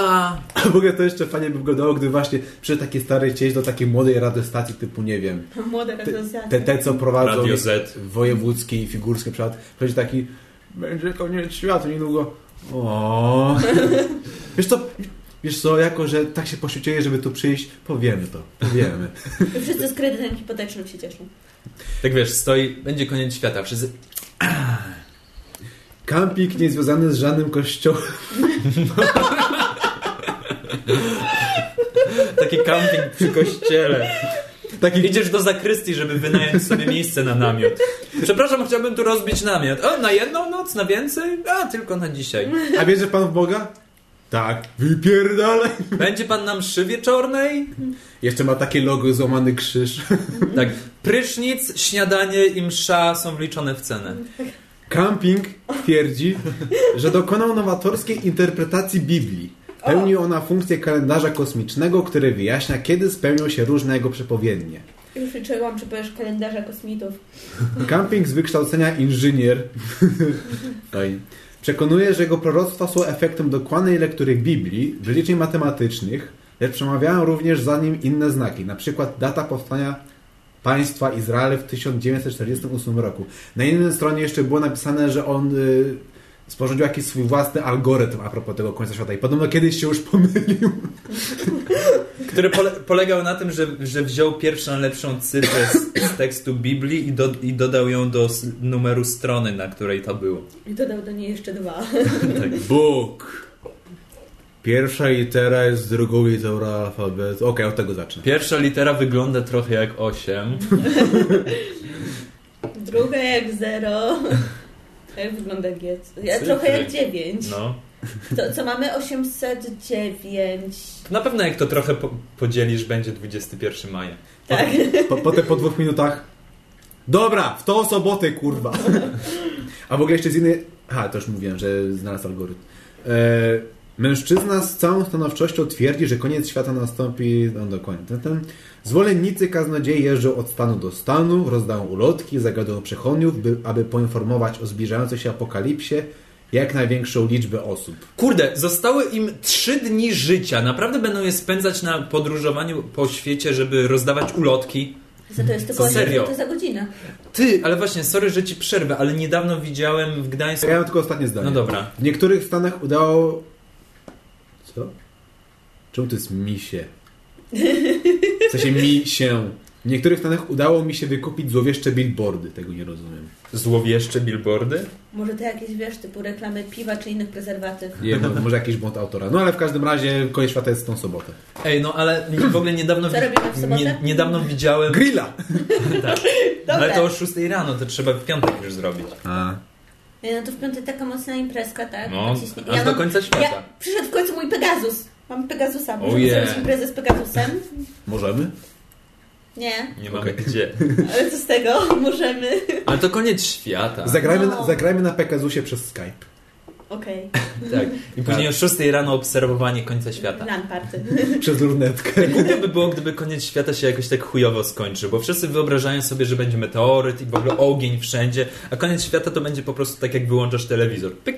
Speaker 1: A <clears throat> w ogóle to jeszcze fajnie by wyglądało, gdy właśnie przyszedł taki stary cieś do takiej młodej radiostacji typu, nie wiem,
Speaker 3: Młoda
Speaker 1: te,
Speaker 3: radiozacja.
Speaker 1: te, te co prowadzą
Speaker 2: Radio Z.
Speaker 1: wojewódzkie i figurskie przykład, będzie taki będzie koniec świata niedługo. O. <laughs> Wiesz co, wiesz co, jako że tak się poszczycieje, żeby tu przyjść, powiemy to, powiemy. <laughs>
Speaker 3: Wszyscy z kredytem hipotecznym się cieszą.
Speaker 2: Tak wiesz, stoi, będzie koniec świata. Wszyscy. <clears throat>
Speaker 1: Kampik niezwiązany z żadnym kościołem. <laughs>
Speaker 2: Taki camping przy kościele.
Speaker 1: Taki,
Speaker 2: Idziesz do zakrystii, żeby wynająć sobie miejsce na namiot. Przepraszam, chciałbym tu rozbić namiot. O, na jedną noc, na więcej? A, tylko na dzisiaj.
Speaker 1: a wierzy pan w Boga? Tak. Wypierdalaj.
Speaker 2: Będzie pan na mszy wieczornej?
Speaker 1: Jeszcze ma takie logo, złamany krzyż.
Speaker 2: Tak. Prysznic, śniadanie i msza są wliczone w cenę.
Speaker 1: Camping twierdzi, że dokonał nowatorskiej interpretacji Biblii. Pełni ona funkcję kalendarza kosmicznego, który wyjaśnia, kiedy spełnią się różne jego przepowiednie.
Speaker 3: Już liczyłam, czy powiesz kalendarza kosmitów.
Speaker 1: Camping z wykształcenia inżynier <laughs> Fajnie. przekonuje, że jego proroctwa są efektem dokładnej lektury Biblii, wyliczeń matematycznych, lecz przemawiają również za nim inne znaki, na przykład data powstania państwa Izrael w 1948 roku. Na innej stronie jeszcze było napisane, że on y, sporządził jakiś swój własny algorytm a propos tego końca świata i podobno kiedyś się już pomylił.
Speaker 2: Który pole polegał na tym, że, że wziął pierwszą lepszą cyfrę z, z tekstu Biblii i, do, i dodał ją do numeru strony, na której to było.
Speaker 3: I dodał do niej jeszcze dwa. <laughs>
Speaker 2: Tak.
Speaker 1: Bóg. Pierwsza litera jest drugą literą alfabetu. Okej, od tego zacznę.
Speaker 2: Pierwsza litera wygląda trochę jak 8. <laughs>
Speaker 3: Druga jak zero. <laughs> Jak wygląda G? Ja
Speaker 2: Cyfry.
Speaker 3: trochę jak dziewięć.
Speaker 2: No.
Speaker 3: To, co mamy? 809.
Speaker 2: Na pewno jak to trochę po podzielisz, będzie 21 maja.
Speaker 3: Tak.
Speaker 1: Po, potem po dwóch minutach. Dobra, w tą sobotę, kurwa. A w ogóle jeszcze z innej. Aha, to już mówiłem, że znalazł algorytm. E, mężczyzna z całą stanowczością twierdzi, że koniec świata nastąpi. No dokładnie. Ten, ten. Zwolennicy kaznodziei jeżdżą od stanu do stanu, rozdają ulotki, zagadują przechodniów, by, aby poinformować o zbliżającej się apokalipsie jak największą liczbę osób.
Speaker 2: Kurde, zostały im 3 dni życia. Naprawdę będą je spędzać na podróżowaniu po świecie, żeby rozdawać ulotki.
Speaker 3: Za to jest tylko
Speaker 2: Serio?
Speaker 3: 8 zł za godzinę.
Speaker 2: Ty, ale właśnie, sorry, że ci przerwę, ale niedawno widziałem w Gdańsku...
Speaker 1: Ja mam tylko ostatnie zdanie.
Speaker 2: No dobra.
Speaker 1: W niektórych stanach udało. Co? Czemu to jest misie? W sensie mi się. W niektórych stanach udało mi się wykupić złowieszcze billboardy. Tego nie rozumiem.
Speaker 2: Złowieszcze billboardy?
Speaker 3: Może to jakieś, wiesz, typu reklamy piwa czy innych prezerwatyw.
Speaker 1: Nie, mo- może jakiś błąd autora. No ale w każdym razie koniec świata jest w tą sobotę.
Speaker 2: Ej, no ale w <clears throat> ogóle niedawno...
Speaker 3: Co robimy w sobotę?
Speaker 2: Nie, niedawno widziałem...
Speaker 1: Grilla! <laughs>
Speaker 2: Tak. Ale to o 6 rano, to trzeba w piątek już zrobić.
Speaker 1: A.
Speaker 3: Nie, No to w piątek taka mocna imprezka, tak?
Speaker 2: No,
Speaker 3: Naciśnie-
Speaker 2: aż do
Speaker 3: mam-
Speaker 2: końca świata.
Speaker 3: Ja, przyszedł w końcu mój Pegasus. Mam Pegasusa.
Speaker 2: Oh
Speaker 3: Możemy
Speaker 2: yeah.
Speaker 3: zrobić imprezę z Pegasusem?
Speaker 1: Możemy?
Speaker 3: Nie,
Speaker 2: Nie mamy
Speaker 1: Okej.
Speaker 2: gdzie. <laughs>
Speaker 3: ale co z tego? <laughs> Możemy.
Speaker 2: Ale to koniec świata.
Speaker 1: Zagrajmy,
Speaker 3: No.
Speaker 1: na, zagrajmy na Pegasusie przez Skype.
Speaker 3: Okej.
Speaker 2: Tak. I później o 6 rano obserwowanie końca świata.
Speaker 3: Lan party. <laughs>
Speaker 1: Przez lornetkę.
Speaker 2: Głupio by było, gdyby koniec świata się jakoś tak chujowo skończył, bo wszyscy wyobrażają sobie, że będzie meteoryt i w ogóle ogień wszędzie, a koniec świata to będzie po prostu tak, jak wyłączasz telewizor. Pyk.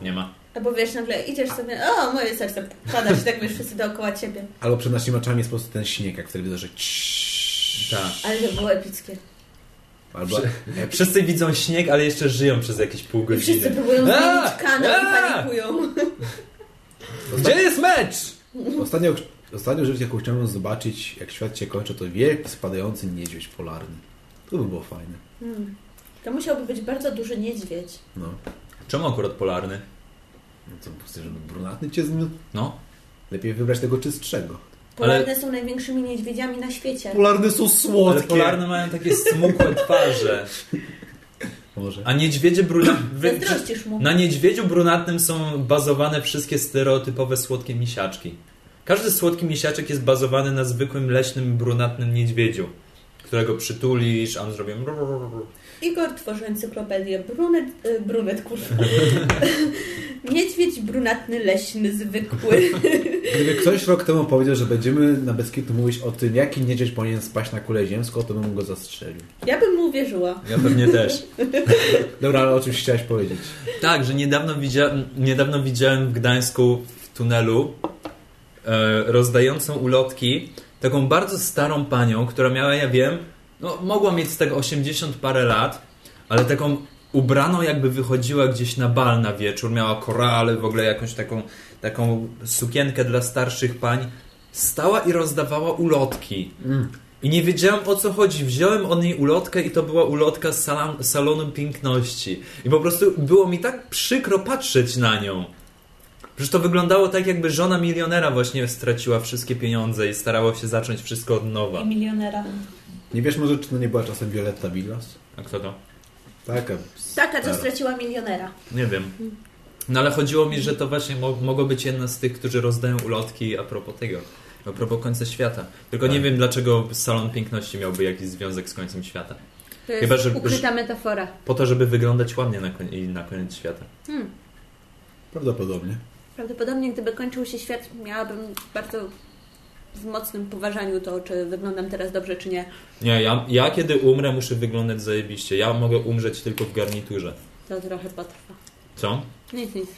Speaker 2: Nie ma.
Speaker 3: Albo wiesz, nagle idziesz sobie, o, moje serce pada się, tak wiesz, wszyscy dookoła ciebie.
Speaker 1: Albo przed naszymi oczami jest po prostu ten śnieg, jak w telewizorze. Ciii.
Speaker 2: Tak.
Speaker 3: Ale to było epickie.
Speaker 1: Albo...
Speaker 2: Wszyscy widzą śnieg, ale jeszcze żyją przez jakieś pół
Speaker 3: I wszyscy
Speaker 2: godziny.
Speaker 3: próbują zmienić kanał i panikują. <laughs>
Speaker 2: Gdzie jest mecz?
Speaker 1: Ostatnio, ostatnią rzecz, jaką chciałem zobaczyć, jak świat się kończy, to wielki spadający niedźwiedź polarny. To by było fajne.
Speaker 3: Hmm. To musiałby być bardzo duży niedźwiedź.
Speaker 1: No.
Speaker 2: Czemu akurat polarny?
Speaker 1: No co, chcesz, żeby brunatny cię zmiótł?
Speaker 2: No.
Speaker 1: Lepiej wybrać tego czystszego.
Speaker 3: Polarne są największymi niedźwiedziami na świecie.
Speaker 1: Polarne są
Speaker 2: Ale
Speaker 1: słodkie.
Speaker 2: polarne mają takie smukłe twarze.
Speaker 1: Może.
Speaker 2: A niedźwiedzie brunatne... Na niedźwiedziu brunatnym są bazowane wszystkie stereotypowe słodkie misiaczki. Każdy słodki misiaczek jest bazowany na zwykłym leśnym brunatnym niedźwiedziu, którego przytulisz, a on zrobi...
Speaker 3: Igor tworzy encyklopedię brunet, e, brunet kurwa. <laughs> Niedźwiedź brunatny, leśny, zwykły. <laughs>
Speaker 1: Gdyby ktoś rok temu powiedział, że będziemy na Beskitu mówić o tym, jaki niedźwiedź powinien spaść na kulę ziemską, to bym go zastrzelił.
Speaker 3: Ja bym mu uwierzyła.
Speaker 2: Ja pewnie też. <laughs>
Speaker 1: Dobra, ale o czymś chciałeś powiedzieć.
Speaker 2: Tak, że niedawno, widzia niedawno widziałem w Gdańsku w tunelu e, rozdającą ulotki taką bardzo starą panią, która miała, ja wiem, no mogła mieć z tego 80 parę lat, ale taką ubraną jakby wychodziła gdzieś na bal na wieczór, miała korale, w ogóle jakąś taką, taką sukienkę dla starszych pań. Stała i rozdawała ulotki. I nie wiedziałem o co chodzi. Wziąłem od niej ulotkę i to była ulotka z salon, salonu piękności. I po prostu było mi tak przykro patrzeć na nią. Przecież to wyglądało tak, jakby żona milionera właśnie straciła wszystkie pieniądze i starała się zacząć wszystko od nowa.
Speaker 3: I milionera.
Speaker 1: Nie wiesz może, czy to nie była czasem Violetta Villas?
Speaker 2: A kto to?
Speaker 1: Taka.
Speaker 3: Taka, co straciła milionera.
Speaker 2: Nie wiem. No ale chodziło mi, że to właśnie mo mogło być jedna z tych, którzy rozdają ulotki a propos tego. A propos końca świata. Tylko nie
Speaker 1: Tak.
Speaker 2: wiem, dlaczego salon piękności miałby jakiś związek z końcem świata.
Speaker 3: To jest
Speaker 2: Chyba, że-
Speaker 3: ukryta metafora.
Speaker 2: Po to, żeby wyglądać ładnie na, koń na koniec świata.
Speaker 3: Hmm.
Speaker 1: Prawdopodobnie.
Speaker 3: Prawdopodobnie, gdyby kończył się świat, miałabym bardzo w mocnym poważaniu to, czy wyglądam teraz dobrze, czy nie.
Speaker 2: Nie, ja, ja kiedy umrę, muszę wyglądać zajebiście. Ja mogę umrzeć tylko w garniturze.
Speaker 3: To trochę potrwa.
Speaker 2: Co?
Speaker 3: Nic, nic.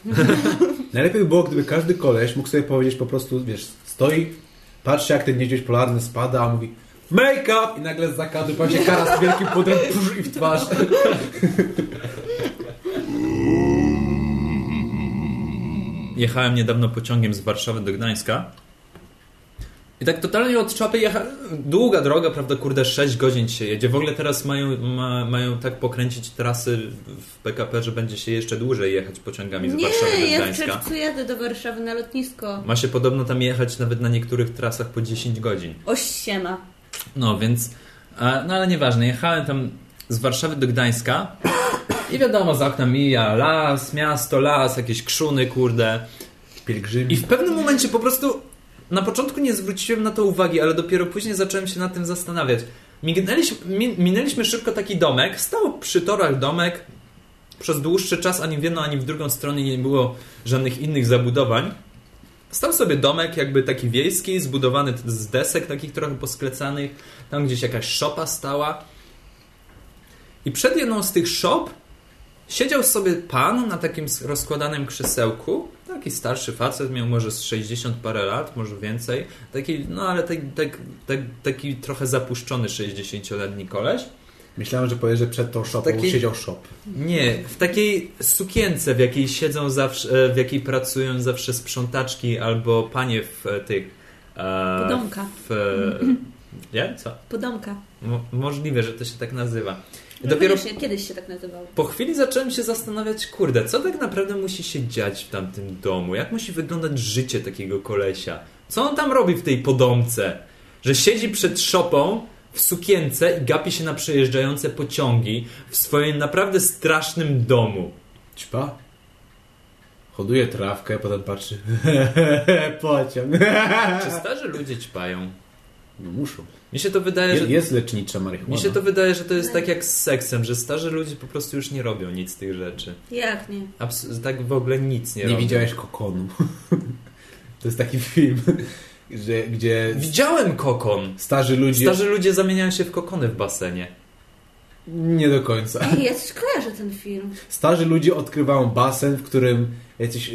Speaker 3: <laughs>
Speaker 1: Najlepiej by było, gdyby każdy koleś mógł sobie powiedzieć po prostu, wiesz, stoi, patrzy jak ten niedźwiedź polarny spada, a mówi make up! I nagle z zakadu się kara z wielkim pudrem i w twarz.
Speaker 2: Jechałem niedawno pociągiem z Warszawy do Gdańska. I tak totalnie od czapy jechałem. Długa droga, prawda, kurde, 6 godzin się jedzie. W ogóle teraz mają, ma, mają tak pokręcić trasy w PKP, że będzie się jeszcze dłużej jechać pociągami z Warszawy do
Speaker 3: Nie, ja w
Speaker 2: Gdańska.
Speaker 3: jadę do Warszawy na lotnisko.
Speaker 2: Ma się podobno tam jechać nawet na niektórych trasach po 10 godzin.
Speaker 3: Oś siema.
Speaker 2: No więc, a, no ale nieważne, jechałem tam z Warszawy do Gdańska i wiadomo, za oknem mija las, miasto, las, jakieś krzuny, kurde.
Speaker 1: Pielgrzymi.
Speaker 2: I w pewnym momencie po prostu na początku nie zwróciłem na to uwagi, ale dopiero później zacząłem się nad tym zastanawiać. Minęliśmy, min- minęliśmy szybko taki domek, stał przy torach domek. Przez dłuższy czas ani w jedną, ani w drugą stronę nie było żadnych innych zabudowań. Stał sobie domek jakby taki wiejski, zbudowany z desek takich trochę posklecanych. Tam gdzieś jakaś szopa stała. I przed jedną z tych szop siedział sobie pan na takim rozkładanym krzesełku. Taki starszy facet, miał może z 60 parę lat, może więcej. Taki, no ale tak, tak, tak, taki trochę zapuszczony 60-letni koleś.
Speaker 1: Myślałem, że powiesz, że przed tą szopą
Speaker 2: Taki-
Speaker 1: siedział shop.
Speaker 2: Nie, w takiej sukience, w jakiej siedzą zawsze, e, w jakiej pracują zawsze sprzątaczki albo panie w tych... e,
Speaker 3: Podomka.
Speaker 2: W, e, <clears throat> nie? Co?
Speaker 3: Podomka.
Speaker 2: Mo, możliwe, że to się tak nazywa. I
Speaker 3: No
Speaker 2: dopiero
Speaker 3: Dopiero... Kiedyś się tak nazywało.
Speaker 2: po chwili zacząłem się zastanawiać, kurde, co tak naprawdę musi się dziać w tamtym domu? Jak musi wyglądać życie takiego kolesia? Co on tam robi w tej podomce? Że siedzi przed szopą w sukience i gapi się na przejeżdżające pociągi w swoim naprawdę strasznym domu.
Speaker 1: Ćpa. Hoduje trawkę, potem patrzy. <laughs> Pociąg.
Speaker 2: Czy starzy ludzie ćpają?
Speaker 1: No muszą.
Speaker 2: Mi się to wydaje,
Speaker 1: Je,
Speaker 2: że...
Speaker 1: jest lecznicza marihuana.
Speaker 2: Mi się to wydaje, że to jest tak jak z seksem, że starzy ludzie po prostu już nie robią nic z tych rzeczy.
Speaker 3: Jak nie?
Speaker 2: Abs- tak w ogóle nic nie,
Speaker 1: Nie
Speaker 2: robią.
Speaker 1: widziałeś kokonu. <laughs> to jest taki film, <laughs> że, gdzie
Speaker 2: Widziałem kokon.
Speaker 1: starzy ludzie...
Speaker 2: Starzy ludzie zamieniają się w kokony w basenie.
Speaker 1: Nie do końca.
Speaker 3: Ej, ja coś kojarzę ten film.
Speaker 1: Starzy ludzie odkrywają basen, w którym jacyś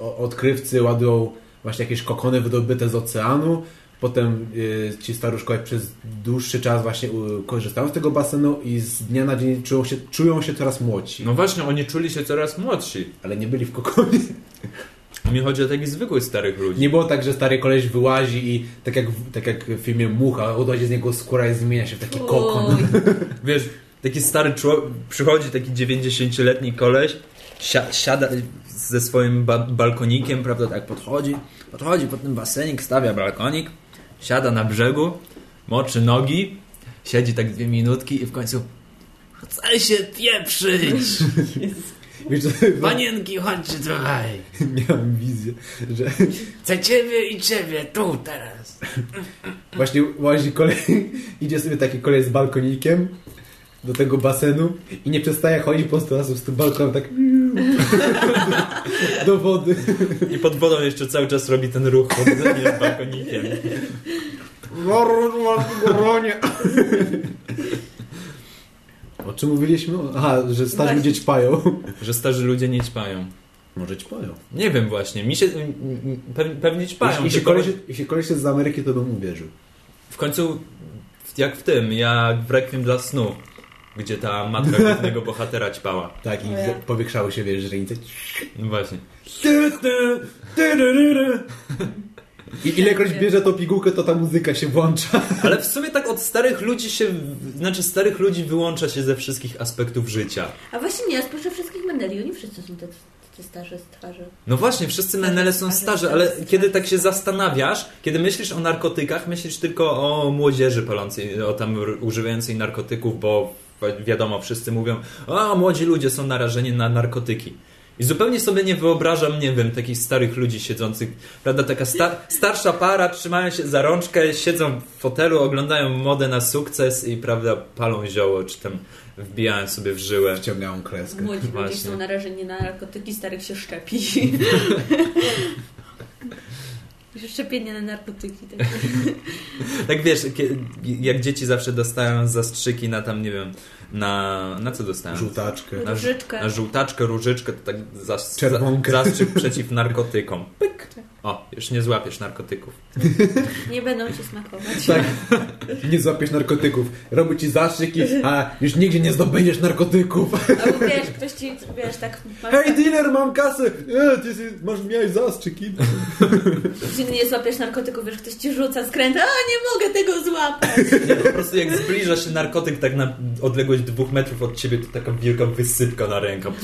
Speaker 1: o- odkrywcy ładują właśnie jakieś kokony wydobyte z oceanu. Potem e, ci staruszkowie przez dłuższy czas właśnie e, korzystają z tego basenu i z dnia na dzień czują się, czują się coraz młodsi.
Speaker 2: No właśnie, oni czuli się coraz młodsi.
Speaker 1: Ale nie byli w kokonie.
Speaker 2: Mi chodzi o takich zwykłych starych ludzi.
Speaker 1: Nie było tak, że stary koleś wyłazi i tak jak, w- tak jak w filmie Mucha, odchodzi z niego skóra i zmienia się w taki kokon. <laughs>
Speaker 2: Wiesz, taki stary człowiek, przychodzi taki 90-letni koleś, si- siada ze swoim ba- balkonikiem, prawda, tak podchodzi, podchodzi pod ten basenik, stawia balkonik, siada na brzegu, moczy nogi, siedzi tak dwie minutki i w końcu chce się pieprzyć! <laughs>
Speaker 1: Wiesz,
Speaker 2: Panienki, chodźcie tutaj! <laughs>
Speaker 1: miałem wizję, że
Speaker 2: Chcę ciebie i ciebie, tu, teraz!
Speaker 1: właśnie łazi kolej, <laughs> idzie sobie taki kolej z balkonikiem do tego basenu i nie przestaje chodzić po prostu razem z tym balkonem tak <laughs> do wody.
Speaker 2: I pod wodą jeszcze cały czas robi ten ruch chodzenie z balkonikiem.
Speaker 1: Goronie. O czym mówiliśmy? Aha, że starzy
Speaker 3: Właśnie.
Speaker 1: ludzie ćpają.
Speaker 2: Że starzy ludzie nie ćpają.
Speaker 1: Może ćpają.
Speaker 2: Nie wiem właśnie, mi się pewnie, pewnie ćpają.
Speaker 1: Jeśli, jeśli, koleś, jeśli koleś jest z Ameryki, to bym uwierzył.
Speaker 2: W końcu, jak w tym, jak w Requiem dla snu, gdzie ta matka głównego bohatera ćpała.
Speaker 1: Tak, i
Speaker 3: ja.
Speaker 1: powiększały się, wiesz, źrenice.
Speaker 2: No właśnie.
Speaker 1: I ilekroć bierze tą pigułkę, to ta muzyka się włącza.
Speaker 2: Ale w sumie tak od starych ludzi się, znaczy starych ludzi wyłącza się ze wszystkich aspektów życia.
Speaker 3: A właśnie nie, spośród wszystkich Mendeli, oni wszyscy są tacy, tacy starzy z twarzy.
Speaker 2: No właśnie, wszyscy menele są starzy, ale kiedy tak się zastanawiasz, kiedy myślisz o narkotykach, myślisz tylko o młodzieży palącej, o tam używającej narkotyków, bo wiadomo, wszyscy mówią, o młodzi ludzie są narażeni na narkotyki. I zupełnie sobie nie wyobrażam, nie wiem, takich starych ludzi siedzących, prawda, taka sta starsza para, trzymają się za rączkę, siedzą w fotelu, oglądają modę na sukces i, prawda, palą zioło, czy tam wbijają sobie w żyłę.
Speaker 1: Wciągałam kreskę.
Speaker 3: Młodzi ludzie są narażeni na narkotyki, starych się szczepi. <laughs> Szczepienie na narkotyki. Tak. <laughs>
Speaker 2: Tak wiesz, jak dzieci zawsze dostają zastrzyki na tam, nie wiem, na, na co dostają?
Speaker 1: Żółtaczkę.
Speaker 2: Na,
Speaker 3: Różyczkę.
Speaker 2: na żółtaczkę, różyczkę, to tak zas,
Speaker 1: Czerwonkę.
Speaker 2: za, zastrzyk <laughs> przeciw narkotykom. Pyk! O, już nie złapiesz narkotyków.
Speaker 3: Nie będą ci smakować. <laughs>
Speaker 1: Tak. Nie złapiesz narkotyków. Robi ci zastrzyk i a, już nigdzie nie zdobędziesz narkotyków.
Speaker 3: Albo wiesz, ktoś ci, wiesz, tak...
Speaker 1: Hej dealer, mam kasę! E, ty, ty masz, miałeś zastrzyk. i-
Speaker 3: Ty nie złapiesz narkotyków, wiesz, ktoś ci rzuca skręta, a nie mogę tego złapać.
Speaker 2: Nie, po prostu jak zbliża się narkotyk tak na odległość dwóch metrów od ciebie, to taka wielka wysypka na rękę. <laughs>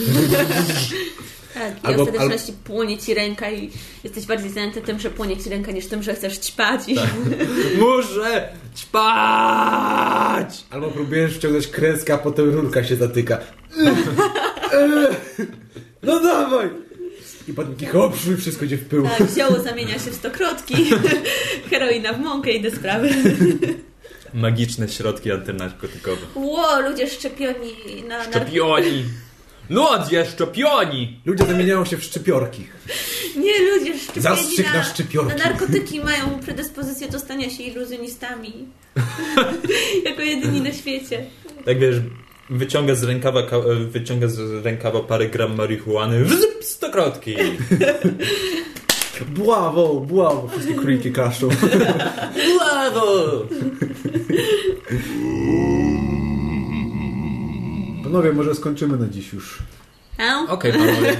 Speaker 3: Tak, i
Speaker 1: Albo-
Speaker 3: ostateczności płonie ci ręka i jesteś bardziej zajęty tym, że płonie ci ręka, niż tym, że chcesz ćpać. I... <laughs>
Speaker 2: Muszę ćpać!
Speaker 1: Albo próbujesz wciągnąć kreskę, a potem rurka się zatyka. <laughs> No dawaj! I potem taki hop, wszystko idzie w pył.
Speaker 3: Tak, zioło zamienia się w stokrotki, heroina w mąkę i do sprawy.
Speaker 2: Magiczne środki antynarkotykowe.
Speaker 3: Ło, ludzie szczepioni na narkotyki.
Speaker 2: Szczepioni! Ludzie szczepioni!
Speaker 1: Ludzie zamieniają się w szczypiorki.
Speaker 3: Nie, ludzie szczepieni
Speaker 1: Zastrzyk na
Speaker 3: na,
Speaker 1: szczypiorki.
Speaker 3: na narkotyki mają predyspozycję do stania się iluzjonistami. <laughs> jako jedyni na świecie.
Speaker 2: Tak wiesz, wyciąga z rękawa, ka- wyciąga z rękawa parę gram marihuany, wzyp, stokrotki. <laughs>
Speaker 1: Bławo, bławo. Wszystkie króliki kaszą. <laughs>
Speaker 2: Brawo!
Speaker 1: Panowie, może skończymy na dziś już.
Speaker 2: Okej, panowie.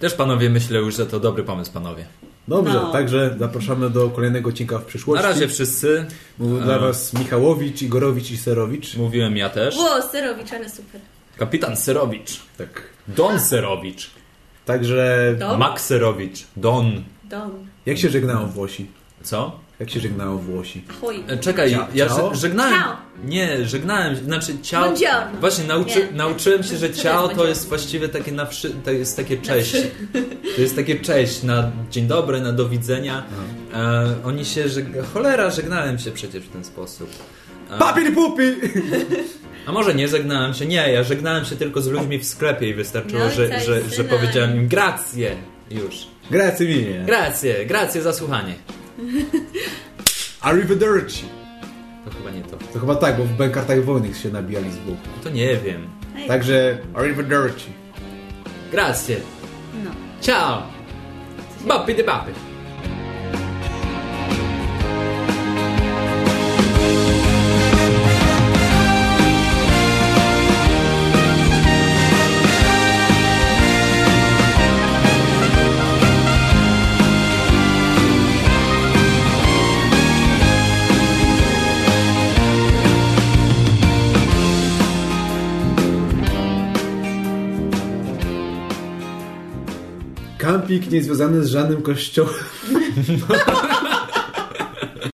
Speaker 2: Też panowie myślę już, że to dobry pomysł, panowie.
Speaker 1: Dobrze,
Speaker 3: No.
Speaker 1: także zapraszamy do kolejnego odcinka w
Speaker 2: Na
Speaker 1: przyszłości.
Speaker 2: razie wszyscy.
Speaker 1: Mówił dla
Speaker 2: A.
Speaker 1: was Michałowicz, Igorowicz i Serowicz.
Speaker 2: Mówiłem ja też.
Speaker 3: Ło, Serowicz, ale super.
Speaker 2: Kapitan Serowicz.
Speaker 1: Tak.
Speaker 2: Don Serowicz.
Speaker 1: Także
Speaker 3: Dom?
Speaker 2: Max Serowicz. Don.
Speaker 3: Dom.
Speaker 1: jak się żegnają Włosi?
Speaker 2: Co?
Speaker 1: Jak się żegnają Włosi?
Speaker 3: Ahoj.
Speaker 2: E, Czekaj,
Speaker 1: Cia-
Speaker 2: ja
Speaker 1: ciao?
Speaker 2: żeg- żegnałem.
Speaker 3: Ciao.
Speaker 2: Nie, żegnałem, znaczy ciao.
Speaker 3: Buongiorno.
Speaker 2: Właśnie nauczy,
Speaker 3: Nie.
Speaker 2: nauczyłem się, że ciao
Speaker 3: jest
Speaker 2: to jest właściwie takie na wszy, to jest takie cześć. To jest takie cześć na dzień dobry, na do widzenia. E, oni się żeg... Cholera, żegnałem się przecież w ten sposób. E,
Speaker 1: Papi pupi! <laughs>
Speaker 2: a może nie żegnałem się? Nie, ja żegnałem się tylko z ludźmi w sklepie i wystarczyło,
Speaker 3: No
Speaker 2: że, że, że powiedziałem im grację. Już.
Speaker 1: Grazie mille.
Speaker 2: Grację, grację za słuchanie. <laughs>
Speaker 1: Arrivederci.
Speaker 2: To chyba nie to.
Speaker 1: To chyba tak, bo w Bankartach Wojnych się nabijali z boku.
Speaker 2: To nie wiem.
Speaker 1: Także arrivederci.
Speaker 2: Grację.
Speaker 3: No.
Speaker 2: Ciao. Bappy de bappy.
Speaker 1: Kampik niezwiązany z żadnym kościołem. <laughs>